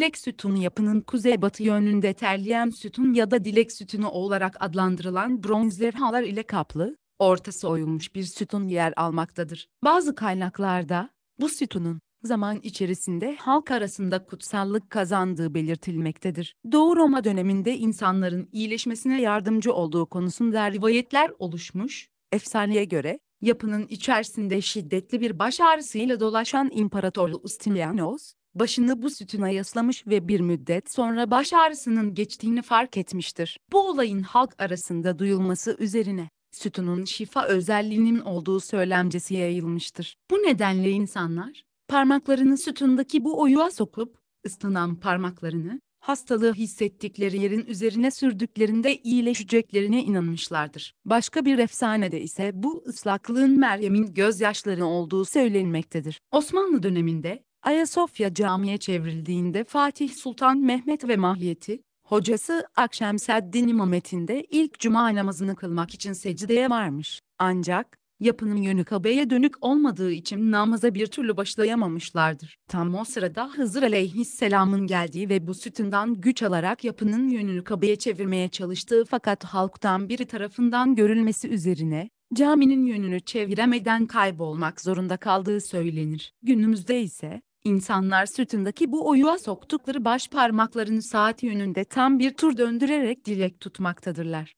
Dilek sütunu yapının kuzeybatı yönünde terleyen sütun ya da dilek sütunu olarak adlandırılan bronz levhalar ile kaplı, ortası oyulmuş bir sütun yer almaktadır. Bazı kaynaklarda, bu sütunun, zaman içerisinde halk arasında kutsallık kazandığı belirtilmektedir. Doğu Roma döneminde insanların iyileşmesine yardımcı olduğu konusunda rivayetler oluşmuş, efsaneye göre, yapının içerisinde şiddetli bir baş ağrısıyla dolaşan İmparator Justinianos, başını bu sütuna yaslamış ve bir müddet sonra baş ağrısının geçtiğini fark etmiştir. Bu olayın halk arasında duyulması üzerine, sütunun şifa özelliğinin olduğu söylemcesi yayılmıştır. Bu nedenle insanlar, parmaklarını sütundaki bu oyuğa sokup, ıslanan parmaklarını, hastalığı hissettikleri yerin üzerine sürdüklerinde iyileşeceklerine inanmışlardır. Başka bir efsanede ise bu ıslaklığın Meryem'in gözyaşları olduğu söylenmektedir. Osmanlı döneminde, Ayasofya camiye çevrildiğinde Fatih Sultan Mehmet ve mahiyeti, hocası Akşemseddin İmamet'inde ilk cuma namazını kılmak için secdeye varmış. Ancak, yapının yönü Kabe'ye dönük olmadığı için namaza bir türlü başlayamamışlardır. Tam o sırada Hızır aleyhisselamın geldiği ve bu sütundan güç alarak yapının yönünü Kabe'ye çevirmeye çalıştığı fakat halktan biri tarafından görülmesi üzerine, caminin yönünü çeviremeden kaybolmak zorunda kaldığı söylenir. Günümüzde ise, İnsanlar sütundaki bu oyuğa soktukları baş parmaklarını saat yönünde tam bir tur döndürerek dilek tutmaktadırlar.